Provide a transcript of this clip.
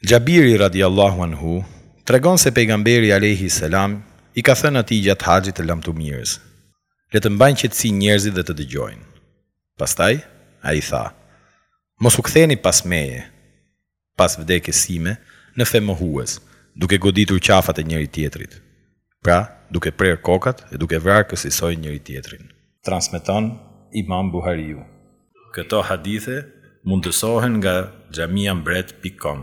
Xhabiri radijallahu anhu tregon se Pejgamberi alejhi selam i ka thënë atij gjatë haxhit të lamtumirës, Le të mbajnë qetësi njerëzit dhe të dëgjojnë. Pastaj, ai tha, Mos u ktheni pas meje, pas vdekjes sime, në femohues, duke goditur qafat e njëri-tjetrit. Pra, duke prerë kokat e duke vrarë kësisoj njëri-tjetrin. Transmeton Imam Buhariu. Këto hadithe mundësohen nga xhamiambret pikë kom.